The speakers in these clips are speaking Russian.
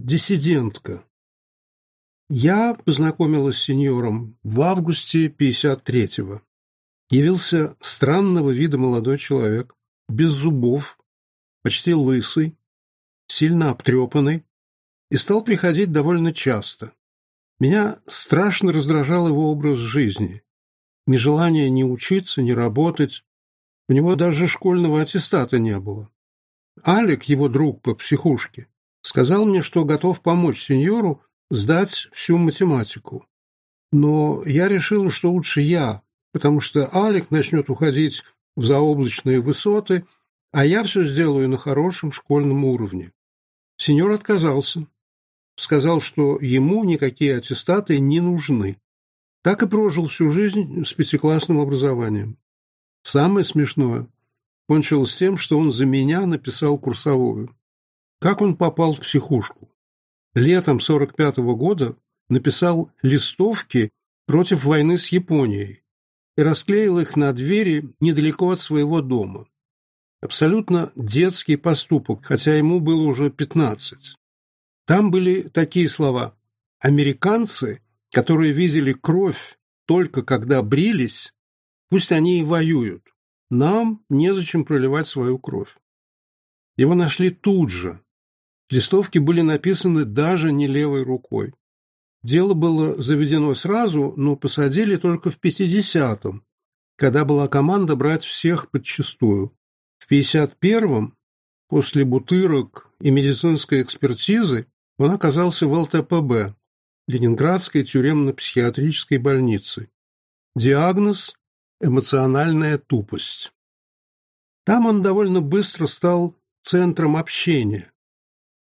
Диссидентка. Я познакомилась с сеньором в августе 53-го. Явился странного вида молодой человек, без зубов, почти лысый, сильно обтрепанный, и стал приходить довольно часто. Меня страшно раздражал его образ жизни, нежелание не учиться, не работать. У него даже школьного аттестата не было. Алик, его друг по психушке, сказал мне, что готов помочь сеньору сдать всю математику. Но я решила, что лучше я, потому что Алик начнет уходить в заоблачные высоты, а я все сделаю на хорошем школьном уровне. Сеньор отказался. Сказал, что ему никакие аттестаты не нужны. Так и прожил всю жизнь с пятиклассным образованием. Самое смешное кончилось тем, что он за меня написал курсовую. Как он попал в психушку? Летом 45 -го года написал листовки против войны с Японией и расклеил их на двери недалеко от своего дома. Абсолютно детский поступок, хотя ему было уже 15. Там были такие слова «Американцы, которые видели кровь только когда брились, пусть они и воюют, нам незачем проливать свою кровь». Его нашли тут же, Листовки были написаны даже не левой рукой. Дело было заведено сразу, но посадили только в 50-м, когда была команда брать всех подчистую. В 51-м, после бутырок и медицинской экспертизы, он оказался в ЛТПБ, Ленинградской тюремно-психиатрической больницы. Диагноз – эмоциональная тупость. Там он довольно быстро стал центром общения,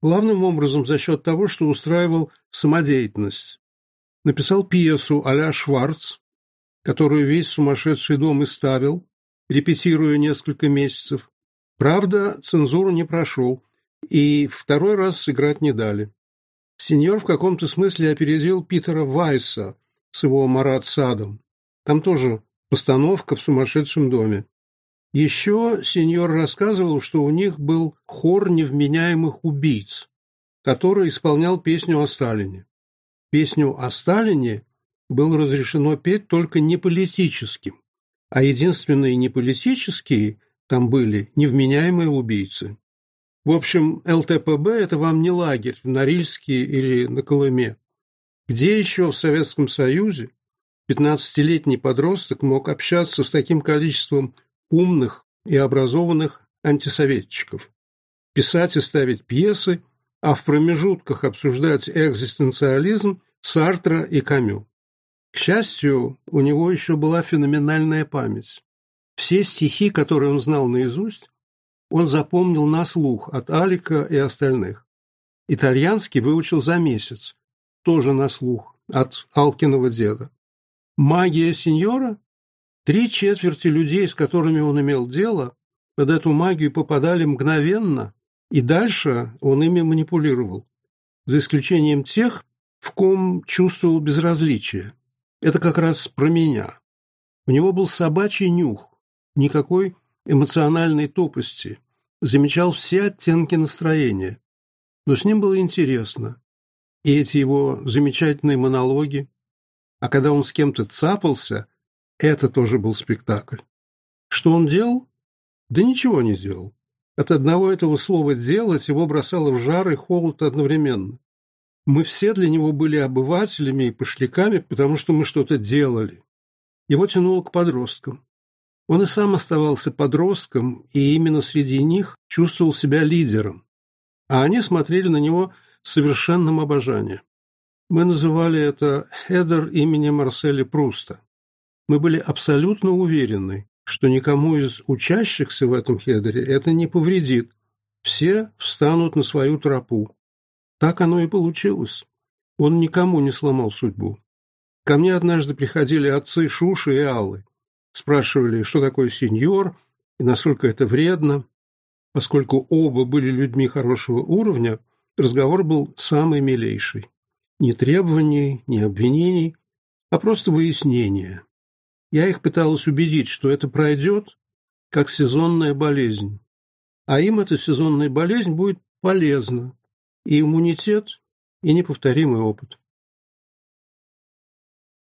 главным образом за счет того, что устраивал самодеятельность. Написал пьесу а Шварц, которую весь сумасшедший дом и ставил, репетируя несколько месяцев. Правда, цензуру не прошел, и второй раз сыграть не дали. Сеньор в каком-то смысле опередил Питера Вайса с его «Марат Садом». Там тоже постановка в сумасшедшем доме. Еще сеньор рассказывал, что у них был хор невменяемых убийц, который исполнял песню о Сталине. Песню о Сталине было разрешено петь только неполитическим, а единственные неполитические там были невменяемые убийцы. В общем, ЛТПБ – это вам не лагерь в Норильске или на Колыме. Где еще в Советском Союзе 15-летний подросток мог общаться с таким количеством умных и образованных антисоветчиков, писать и ставить пьесы, а в промежутках обсуждать экзистенциализм Сартра и Камю. К счастью, у него еще была феноменальная память. Все стихи, которые он знал наизусть, он запомнил на слух от Алика и остальных. Итальянский выучил за месяц, тоже на слух, от Алкиного деда. Магия сеньора Три четверти людей, с которыми он имел дело, под эту магию попадали мгновенно, и дальше он ими манипулировал, за исключением тех, в ком чувствовал безразличие. Это как раз про меня. У него был собачий нюх, никакой эмоциональной топости, замечал все оттенки настроения. Но с ним было интересно. И эти его замечательные монологи. А когда он с кем-то цапался – это тоже был спектакль. Что он делал? Да ничего не делал. От одного этого слова «делать» его бросало в жар и холод одновременно. Мы все для него были обывателями и пошляками, потому что мы что-то делали. Его тянуло к подросткам. Он и сам оставался подростком, и именно среди них чувствовал себя лидером. А они смотрели на него с совершенным обожанием. Мы называли это «Хедер» имени Марселя Пруста мы были абсолютно уверены, что никому из учащихся в этом хедере это не повредит. Все встанут на свою тропу. Так оно и получилось. Он никому не сломал судьбу. Ко мне однажды приходили отцы Шуши и Аллы. Спрашивали, что такое сеньор и насколько это вредно. Поскольку оба были людьми хорошего уровня, разговор был самый милейший. Ни требований, ни обвинений, а просто выяснение. Я их пыталась убедить, что это пройдет, как сезонная болезнь. А им эта сезонная болезнь будет полезна. И иммунитет, и неповторимый опыт.